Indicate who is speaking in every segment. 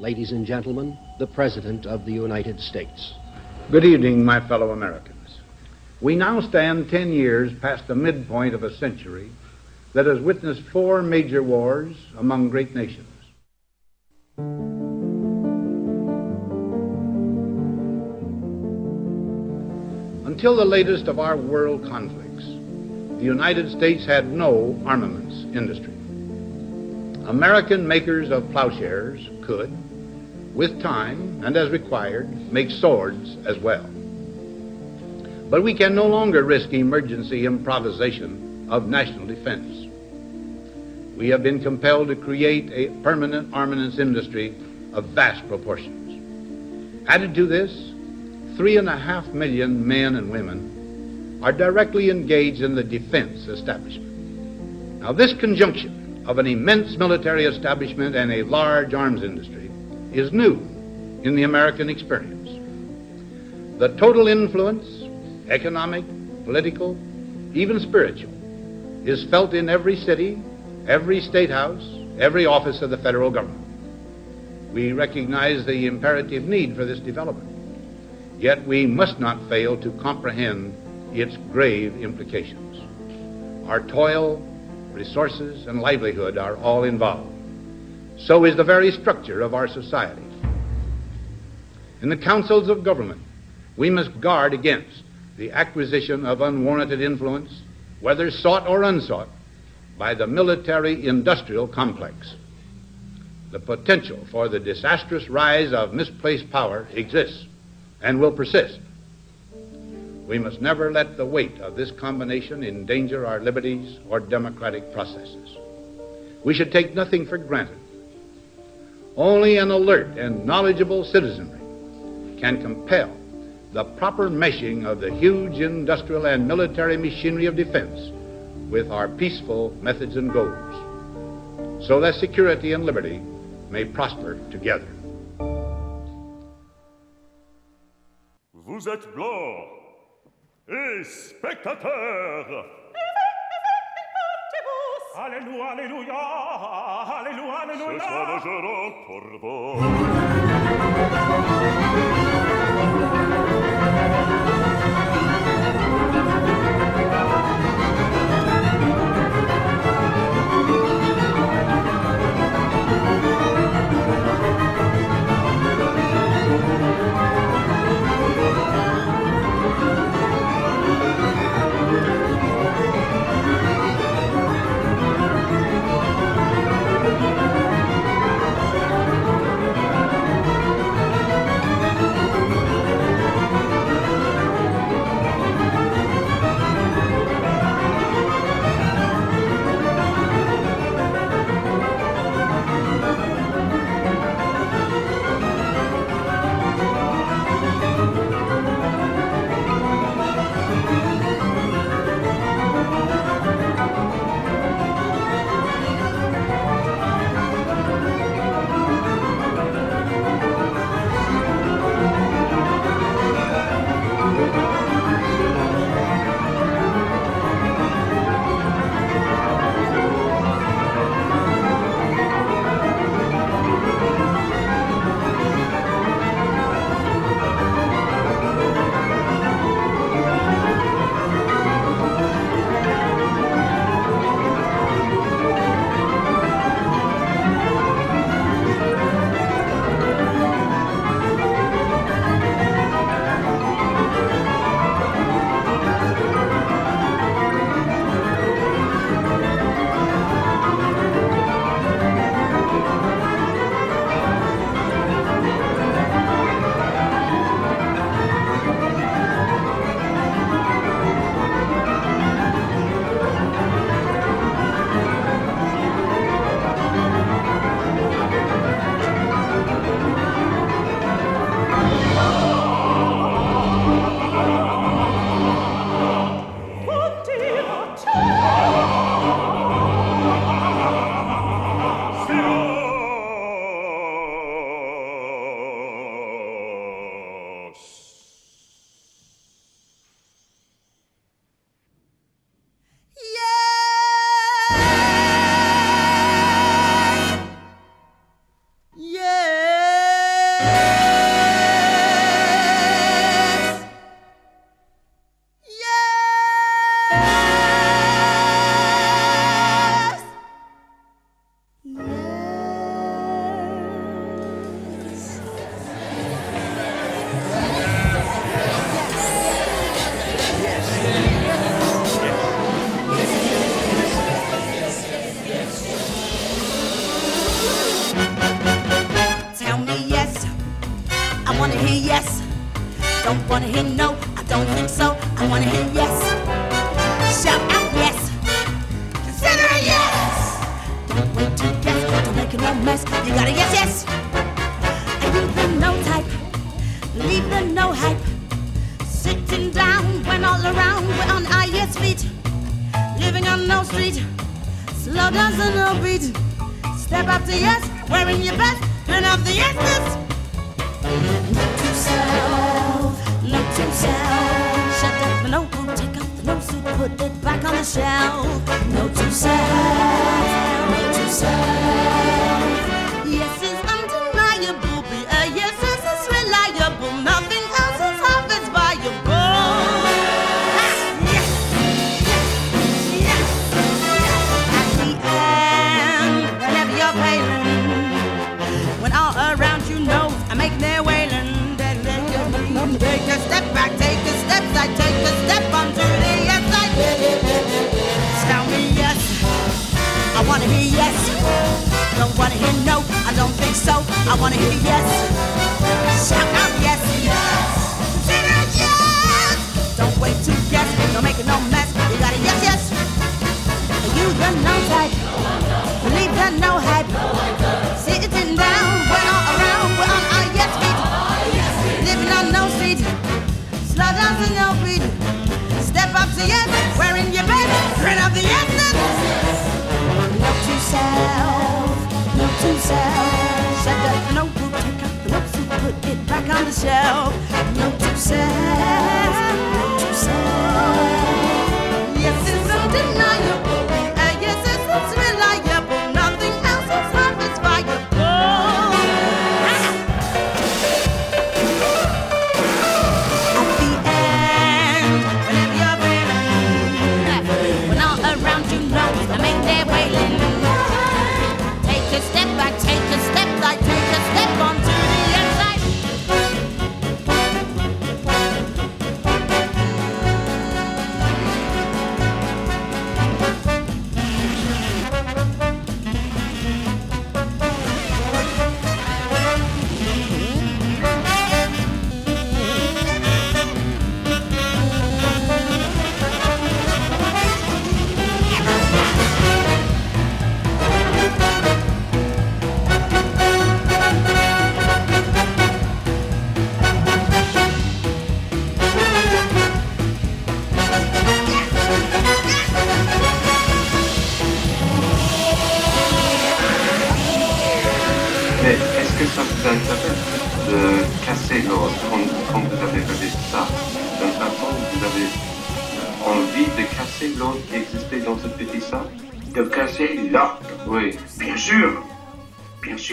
Speaker 1: ladies and gentlemen, the President of the United States.
Speaker 2: Good evening, my fellow Americans. We now stand 10 years past the midpoint of a century that has witnessed four major wars among great nations. Until the latest of our world conflicts, the United States had no armaments industry. American makers of plowshares could, with time and as required, make swords as well. But we can no longer risk emergency improvisation of national defense. We have been compelled to create a permanent armaments industry of vast proportions. Added to this, three and a half million men and women are directly engaged in the defense establishment. Now, this conjunction of an immense military establishment and a large arms industry is new in the American experience. The total influence, economic, political, even spiritual, is felt in every city, every state house, every office of the federal government. We recognize the imperative need for this development, yet we must not fail to comprehend its grave implications. Our toil, resources, and livelihood are all involved. So is the very structure of our society. In the councils of government, we must guard against the acquisition of unwarranted influence, whether sought or unsought, by the military industrial complex. The potential for the disastrous rise of misplaced power exists and will persist. We must never let the weight of this combination endanger our liberties or democratic processes. We should take nothing for granted. Only an alert and knowledgeable citizenry can compel the proper meshing of the huge industrial and military machinery of defense with our peaceful methods and goals, so that security and liberty may prosper together.
Speaker 3: Vous êtes blanc et spectateurs.
Speaker 4: Alléluia, Alléluia, Alléluia, Alléluia.
Speaker 3: Ce soir, je rends pour vous.
Speaker 5: No. Leave the no hype. Sitting down when all around we're on our yes feet. Living on no street. Slow dance and no beat. Step up to yes. Wearing your best. Turn off the yes, yes. Note to self, note to self. Shut up the notebook, take off the note suit, put it back on the shelf. Note to self, note to self. Think so. I wanna hear yes. Shout out yes, yes. Yes. Don't wait to guess, don't make it no mess. You gotta yes, yes. You the no type, leave the no hype. Back on the shelf.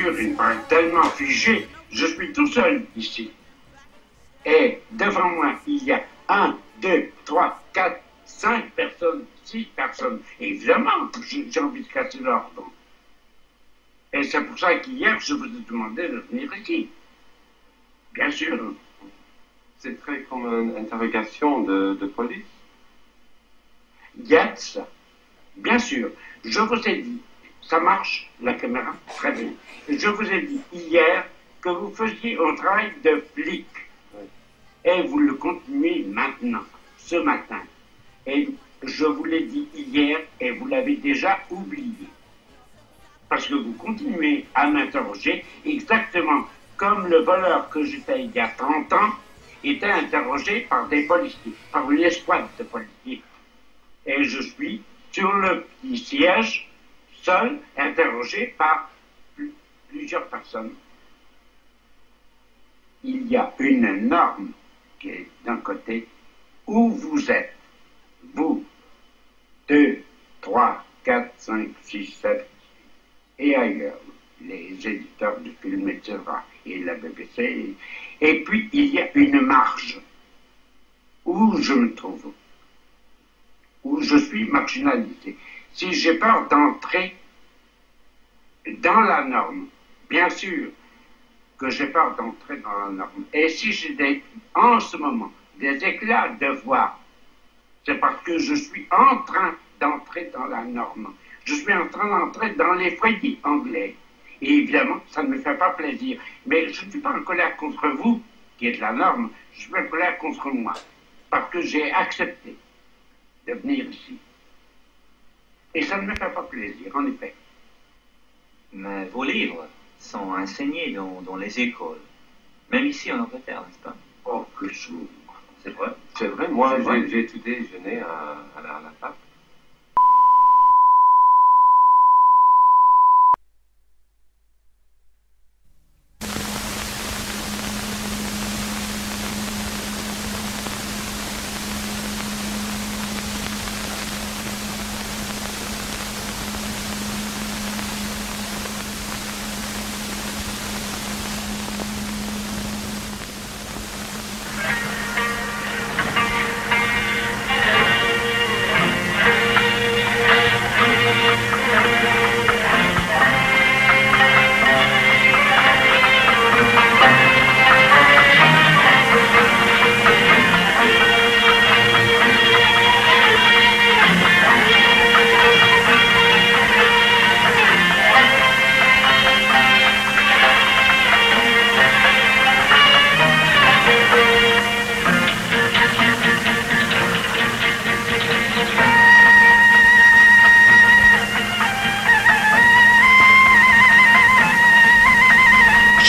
Speaker 6: Me paraît tellement figé. Je suis tout seul ici. Et devant moi, il y a un, deux, trois, quatre, cinq personnes, six personnes. Évidemment, j'ai j'ai envie de casser l'ordre. Et c'est pour ça qu'hier, je vous ai demandé de venir ici. Bien sûr.
Speaker 7: C'est très comme une interrogation de, de police.
Speaker 6: Yes, bien sûr. Je vous ai dit, ça marche, la caméra, très bien. Je vous ai dit hier que vous faisiez un travail de flic. Et vous le continuez maintenant, ce matin. Et je vous l'ai dit hier et vous l'avez déjà oublié. Parce que vous continuez à m'interroger exactement comme le voleur que j'étais il y a 30 ans était interrogé par des policiers, par une escouade de policiers. Et je suis sur le petit siège, seul, interrogé par pl- plusieurs personnes. Il y a une norme qui est d'un côté où vous êtes, vous, deux, trois, quatre, cinq, six, sept, et ailleurs, les éditeurs de films, etc., et la BBC. Et puis, il y a une marge où je me trouve, où je suis marginalisé. Si j'ai peur d'entrer dans la norme, bien sûr que j'ai peur d'entrer dans la norme. Et si j'ai en ce moment des éclats de voix, c'est parce que je suis en train d'entrer dans la norme. Je suis en train d'entrer dans les foyers anglais. Et évidemment, ça ne me fait pas plaisir. Mais je ne suis pas en colère contre vous. qui de la norme, spéculaire contre moi. Parce que j'ai accepté de venir ici. Et ça ne me fait pas plaisir, en effet.
Speaker 8: Mais vos livres sont enseignés dans, dans les écoles. Même ici en Angleterre, n'est-ce pas?
Speaker 6: Oh, que sourd.
Speaker 8: C'est vrai?
Speaker 7: C'est vrai, moi j'ai étudié, je à, à la, à la fac.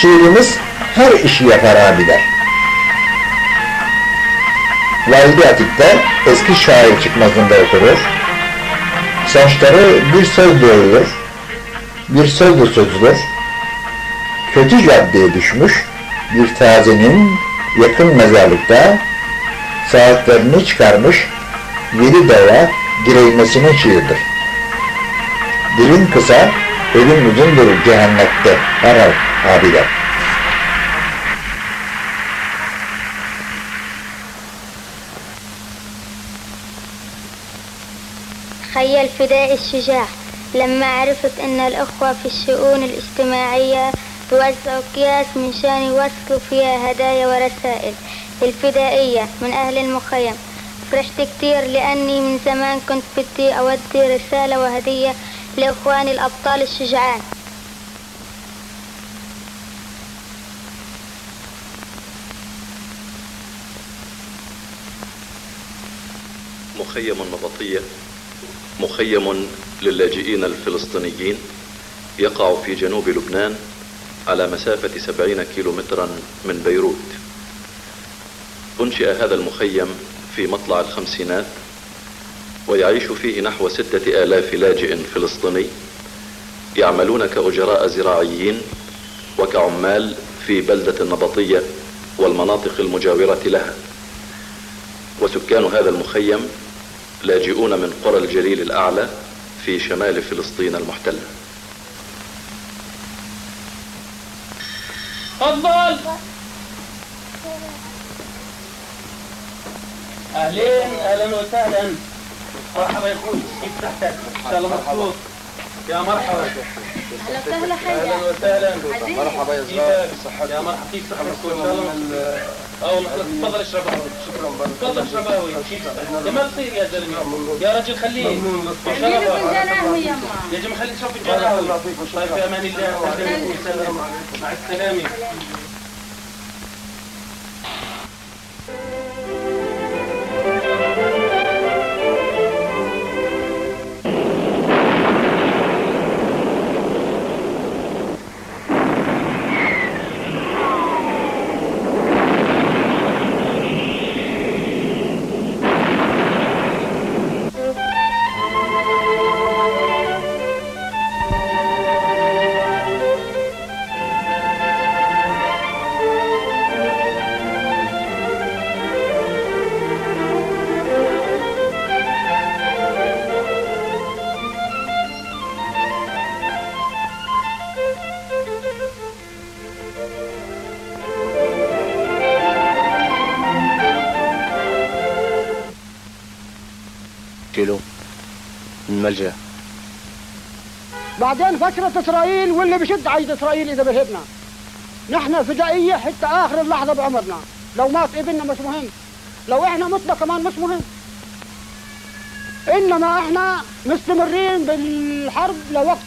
Speaker 9: Şiirimiz her işi yapar abiler. Valide Atik'te eski şair çıkmazında oturur. Saçları bir söz doğuyor, bir sözle sözülür. Kötü caddeye düşmüş bir tazenin yakın mezarlıkta saatlerini çıkarmış yedi dava direğmesine şiirdir. Dilin kısa, ölüm uzundur cehennette arar abiler.
Speaker 10: خي الفداء الشجاع. لما عرفت أن الأخوة في الشؤون الاجتماعية يوزعوا أكياس من شأن يوصلوا فيها هدايا ورسائل الفدائية من أهل المخيم. فرحت كتير لأني من زمان كنت بدي أودي رسالة وهدية لإخواني الأبطال الشجعان.
Speaker 11: مخيم النبطية مخيم للاجئين الفلسطينيين يقع في جنوب لبنان على مسافة سبعين كيلومترا من بيروت. أنشئ هذا المخيم في مطلع الخمسينات ويعيش فيه نحو ستة آلاف لاجئ فلسطيني يعملون كأجراء زراعيين وكعمال في بلدة النبطية والمناطق المجاورة لها. وسكان هذا المخيم لاجئون من قرى الجليل الأعلى في شمال فلسطين المحتلة.
Speaker 12: تفضل! أهلين أهلا وسهلا. مرحبا يا أخوي كيف تحتك إن شاء الله مبسوط. يا مرحبا.
Speaker 10: أهلا وسهلا
Speaker 12: أهلا وسهلا.
Speaker 10: مرحبا
Speaker 12: يا زغار يا مرحبا. كيف صحتك؟ إن شاء الله آه تفضل اشرب قهوه شكرا تفضل اشرب قهوه يا ما تصير يا زلمه يا رجل خليه.
Speaker 10: خليني فنجان قهوة يما
Speaker 12: يا جماعة خلي تشرب فنجان قهوه طيب في أمان الله. مع
Speaker 1: السلامة.
Speaker 13: بعدين فترة إسرائيل واللي بشد عيد إسرائيل إذا برهبنا نحن فدائية حتى آخر اللحظة بعمرنا. لو مات ابننا مش مهم. لو إحنا متنا كمان مش مهم. إنما إحنا مستمرين بالحرب لوقت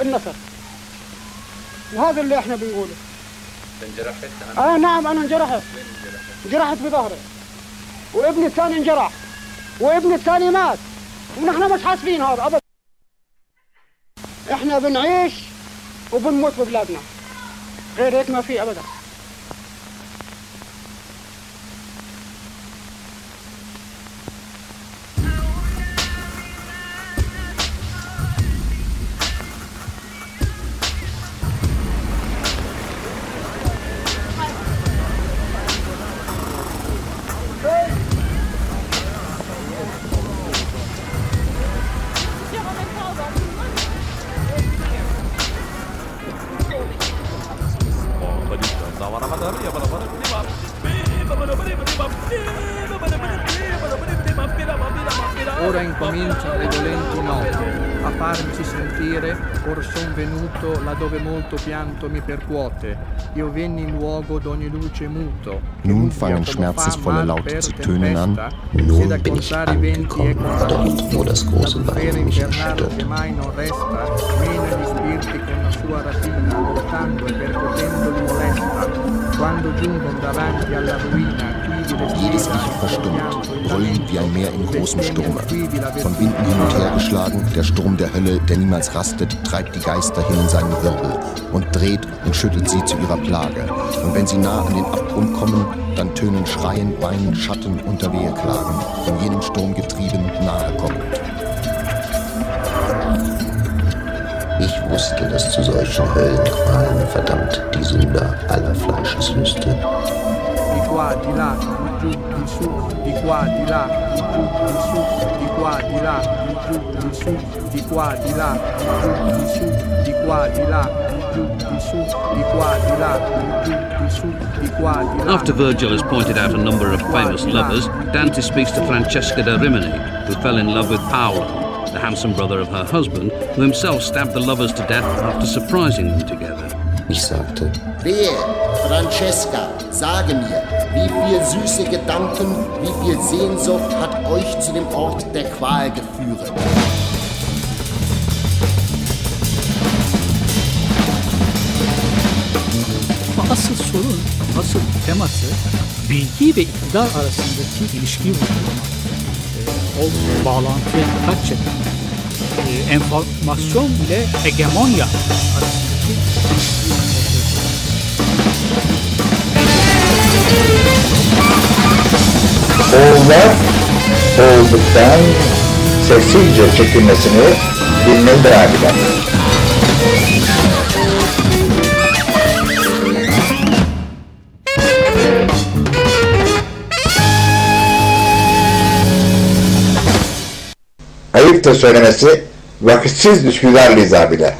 Speaker 13: النصر. وهذا اللي إحنا بنقوله.
Speaker 14: انجرحت؟
Speaker 13: آه نعم أنا انجرحت. انجرحت؟ في ظهري وابني الثاني انجرح. وابني الثاني مات. ونحن مش حاسبين هذا ابدا. إحنا بنعيش وبنموت في بلادنا. غير هيك ما في ابدا.
Speaker 15: Ora incominciano le dolenti note a farmici sentire, or son venuto laddove molto pianto mi percuote. Io venni in luogo d'ogni luce muto.
Speaker 16: Nun fangen schmerzensvolle Laute zu tönen an. Nun bin ich angekommen, dort, wo das große Weinen mich erschüttert.
Speaker 15: che mai non resta, mena gli spiriti con la sua rapina, portando percotendoli molesta. Quando giungono davanti alla ruina,
Speaker 16: Jedes Ich verstummt, brüllend wie ein Meer in großem Sturme. Von Winden hin und her geschlagen, der Sturm der Hölle, der niemals rastet, treibt die Geister hin in seinen Wirbel und dreht und schüttelt sie zu ihrer Plage. Und wenn sie nah an den Abgrund kommen, dann tönen Schreien, Weinen, Schatten und Weheklagen, von jenem Sturm getrieben, nahe kommend.
Speaker 9: Ich wusste, dass zu solchen Höllenqualen verdammt die Sünder aller Fleischeslüste.
Speaker 15: di qua, di là, di giù, di su, di qua, di là, di giù, di su, di qua, di là, di giù, di su, di qua, di là, di giù, di su, di qua, di là, di giù, di su, di qua, di là, di giù, di su, di qua, di là.
Speaker 17: After Virgil has pointed out a number of famous lovers, Dante speaks to Francesca da Rimini, who fell in love with Paolo, the handsome brother of her husband, who himself stabbed the lovers to death after surprising them together.
Speaker 9: Ich sagte,
Speaker 18: Wehe, Francesca, sage mir, wie viel süße Gedanken, wie viel Sehnsucht hat euch zu dem Ort der Qual geführt?
Speaker 19: Ama asıl sorun, asıl teması bilgi ve iktidar arasındaki ilişkiyi vurgulamak. O bağlantıya dikkat çeken, e, enformasyon ile hegemonya arasındaki
Speaker 9: Oğullar olduktan sessizce çekilmesini dinlendirebilir. Ayıptır söylemesi vakitsiz Üsküdarlıyız abiler.